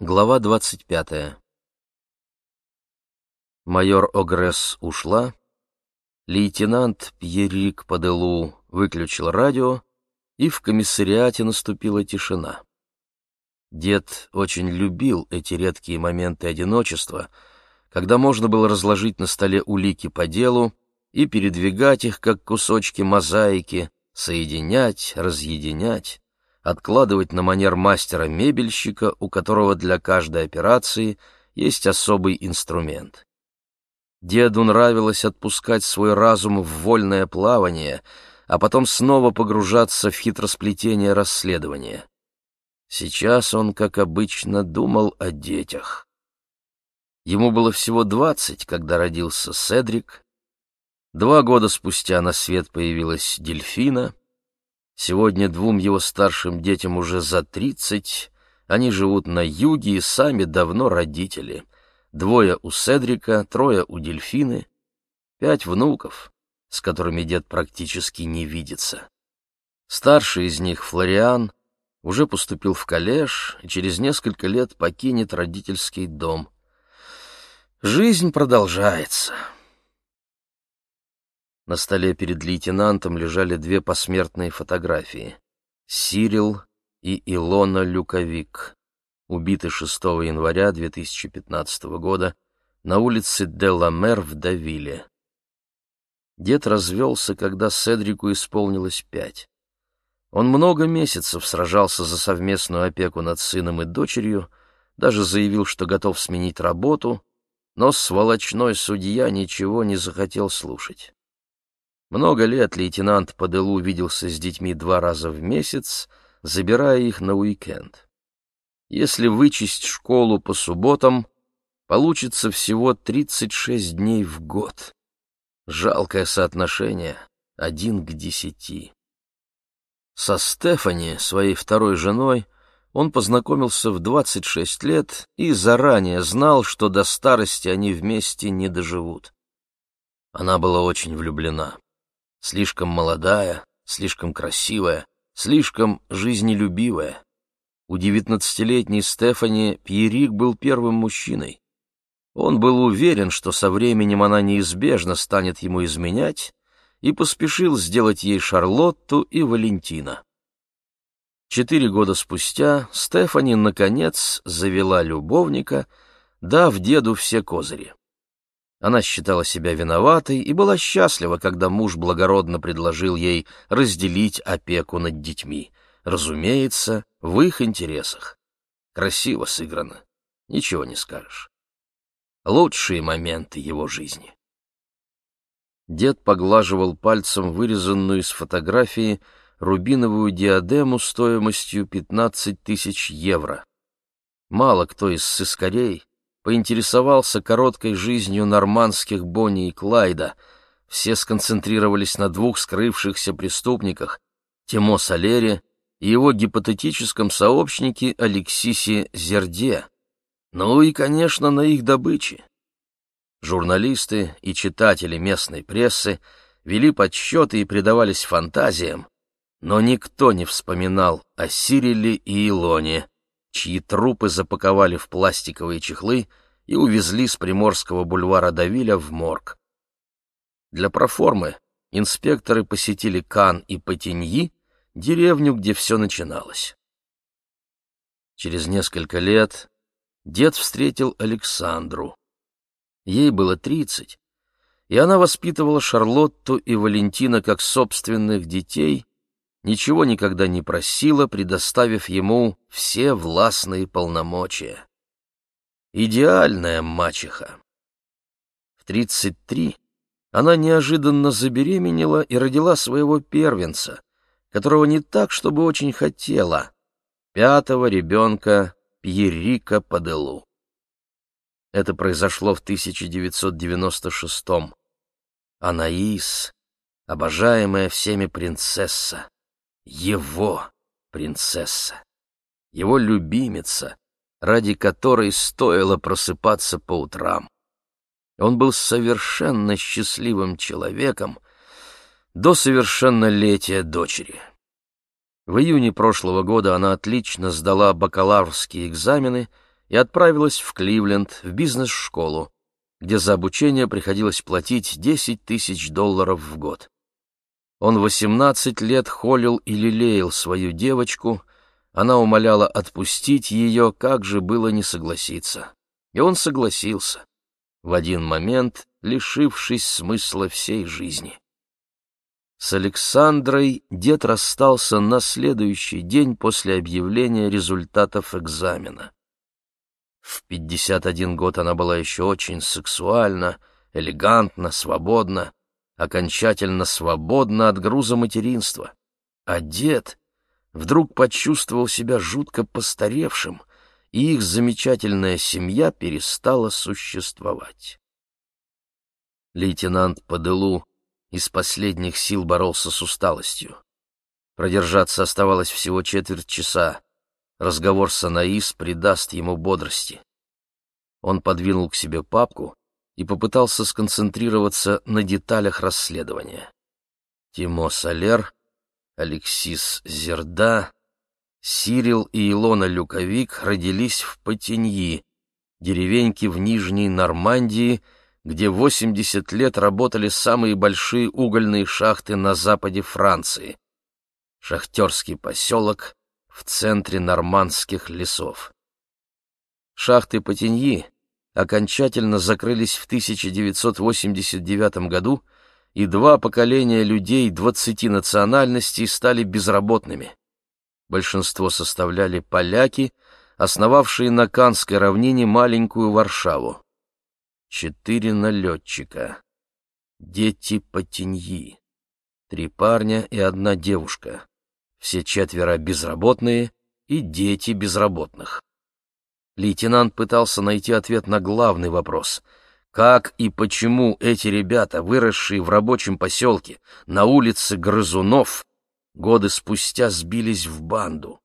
Глава двадцать пятая. Майор Огресс ушла, лейтенант Пьерик Паделу выключил радио, и в комиссариате наступила тишина. Дед очень любил эти редкие моменты одиночества, когда можно было разложить на столе улики по делу и передвигать их, как кусочки мозаики, соединять, разъединять, откладывать на манер мастера-мебельщика, у которого для каждой операции есть особый инструмент. Деду нравилось отпускать свой разум в вольное плавание, а потом снова погружаться в хитросплетение расследования. Сейчас он, как обычно, думал о детях. Ему было всего двадцать, когда родился Седрик. Два года спустя на свет появилась Дельфина. Сегодня двум его старшим детям уже за тридцать. Они живут на юге и сами давно родители — Двое у Седрика, трое у Дельфины, пять внуков, с которыми дед практически не видится. Старший из них, Флориан, уже поступил в коллеж и через несколько лет покинет родительский дом. Жизнь продолжается. На столе перед лейтенантом лежали две посмертные фотографии — Сирил и Илона Люковик убиты 6 января 2015 года на улице Деламер в Давиле. Дед развелся, когда Седрику исполнилось пять. Он много месяцев сражался за совместную опеку над сыном и дочерью, даже заявил, что готов сменить работу, но сволочной судья ничего не захотел слушать. Много лет лейтенант по делу виделся с детьми два раза в месяц, забирая их на уикенд. Если вычесть школу по субботам, получится всего 36 дней в год. Жалкое соотношение — один к десяти. Со Стефани, своей второй женой, он познакомился в 26 лет и заранее знал, что до старости они вместе не доживут. Она была очень влюблена. Слишком молодая, слишком красивая, слишком жизнелюбивая. У девятнадцатилетней Стефани Пьерик был первым мужчиной. Он был уверен, что со временем она неизбежно станет ему изменять, и поспешил сделать ей Шарлотту и Валентина. Четыре года спустя Стефани, наконец, завела любовника, дав деду все козыри. Она считала себя виноватой и была счастлива, когда муж благородно предложил ей разделить опеку над детьми — Разумеется, в их интересах. Красиво сыграно, ничего не скажешь. Лучшие моменты его жизни. Дед поглаживал пальцем вырезанную из фотографии рубиновую диадему стоимостью 15 тысяч евро. Мало кто из сыскарей поинтересовался короткой жизнью нормандских Бонни и Клайда. Все сконцентрировались на двух скрывшихся преступниках — Тимо Солере и его гипотетическом сообщнике Алексисе Зерде, ну и, конечно, на их добыче. Журналисты и читатели местной прессы вели подсчеты и предавались фантазиям, но никто не вспоминал о Сириле и Илоне, чьи трупы запаковали в пластиковые чехлы и увезли с Приморского бульвара Давиля в морг. Для проформы инспекторы посетили Кан и Патиньи, деревню, где все начиналось. Через несколько лет дед встретил Александру. Ей было тридцать, и она воспитывала Шарлотту и Валентина как собственных детей, ничего никогда не просила, предоставив ему все властные полномочия. Идеальная мачеха. В тридцать три она неожиданно забеременела и родила своего первенца, которого не так, чтобы очень хотела, пятого ребенка Пьерика Паделу. Это произошло в 1996-м. Анаис, обожаемая всеми принцесса, его принцесса, его любимица, ради которой стоило просыпаться по утрам. Он был совершенно счастливым человеком, до совершеннолетия дочери. В июне прошлого года она отлично сдала бакалаврские экзамены и отправилась в Кливленд в бизнес-школу, где за обучение приходилось платить 10 тысяч долларов в год. Он 18 лет холил и лелеял свою девочку, она умоляла отпустить ее, как же было не согласиться. И он согласился, в один момент лишившись смысла всей жизни. С Александрой дед расстался на следующий день после объявления результатов экзамена. В 51 год она была еще очень сексуальна, элегантна, свободна, окончательно свободна от груза материнства. А дед вдруг почувствовал себя жутко постаревшим, и их замечательная семья перестала существовать. Лейтенант Падылу из последних сил боролся с усталостью. Продержаться оставалось всего четверть часа. Разговор с Анаис придаст ему бодрости. Он подвинул к себе папку и попытался сконцентрироваться на деталях расследования. Тимо Солер, Алексис Зерда, Сирил и Илона Люковик родились в Потеньи, деревеньке в Нижней Нормандии, где 80 лет работали самые большие угольные шахты на западе Франции. Шахтерский поселок в центре нормандских лесов. Шахты Потеньи окончательно закрылись в 1989 году, и два поколения людей 20 национальностей стали безработными. Большинство составляли поляки, основавшие на Канской равнине маленькую Варшаву. Четыре налетчика. Дети Потеньи. Три парня и одна девушка. Все четверо безработные и дети безработных. Лейтенант пытался найти ответ на главный вопрос. Как и почему эти ребята, выросшие в рабочем поселке, на улице Грызунов, годы спустя сбились в банду?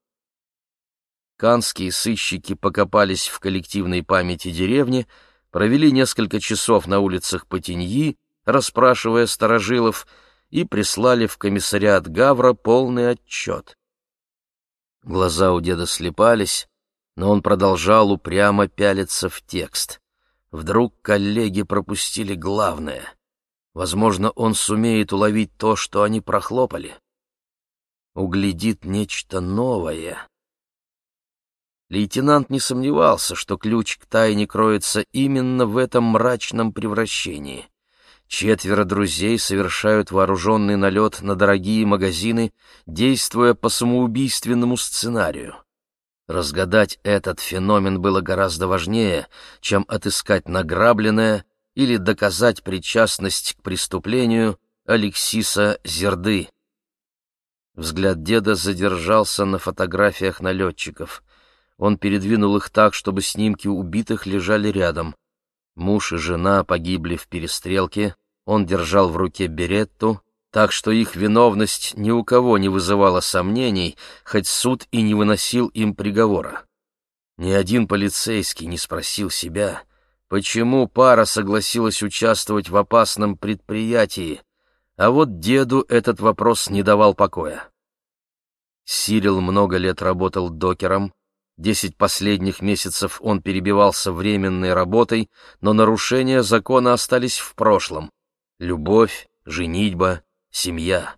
Канские сыщики покопались в коллективной памяти деревни, провели несколько часов на улицах Потеньи, расспрашивая старожилов, и прислали в комиссариат Гавра полный отчет. Глаза у деда слепались, но он продолжал упрямо пялиться в текст. Вдруг коллеги пропустили главное. Возможно, он сумеет уловить то, что они прохлопали. Углядит нечто новое. Лейтенант не сомневался, что ключ к тайне кроется именно в этом мрачном превращении. Четверо друзей совершают вооруженный налет на дорогие магазины, действуя по самоубийственному сценарию. Разгадать этот феномен было гораздо важнее, чем отыскать награбленное или доказать причастность к преступлению Алексиса Зерды. Взгляд деда задержался на фотографиях налетчиков. Он передвинул их так, чтобы снимки убитых лежали рядом. Муж и жена погибли в перестрелке, он держал в руке беретту, так что их виновность ни у кого не вызывала сомнений, хоть суд и не выносил им приговора. Ни один полицейский не спросил себя, почему пара согласилась участвовать в опасном предприятии, а вот деду этот вопрос не давал покоя. Сирил много лет работал докером, Десять последних месяцев он перебивался временной работой, но нарушения закона остались в прошлом. Любовь, женитьба, семья.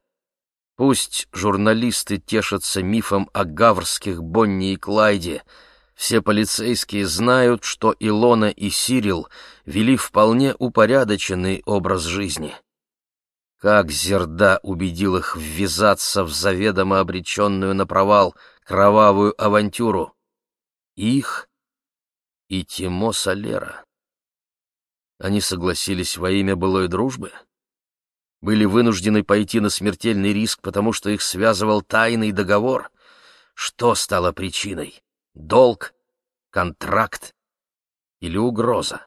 Пусть журналисты тешатся мифом о гаврских Бонни и Клайде. Все полицейские знают, что Илона и Сирил вели вполне упорядоченный образ жизни. Как Зерда убедил их ввязаться в заведомо обреченную на провал кровавую авантюру их и Тимо Солера. Они согласились во имя былой дружбы? Были вынуждены пойти на смертельный риск, потому что их связывал тайный договор? Что стало причиной? Долг? Контракт? Или угроза?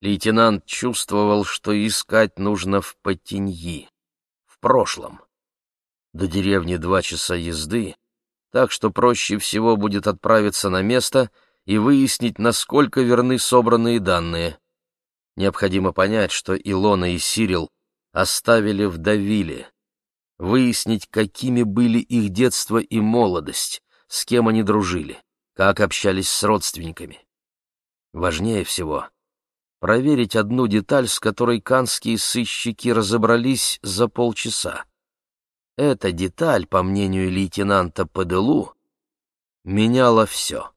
Лейтенант чувствовал, что искать нужно в Потеньи, в прошлом. До деревни два часа езды, так что проще всего будет отправиться на место и выяснить, насколько верны собранные данные. Необходимо понять, что Илона и Сирил оставили в Давиле, выяснить, какими были их детство и молодость, с кем они дружили, как общались с родственниками. Важнее всего — проверить одну деталь, с которой канские сыщики разобрались за полчаса. Эта деталь, по мнению лейтенанта Паделу, меняла все.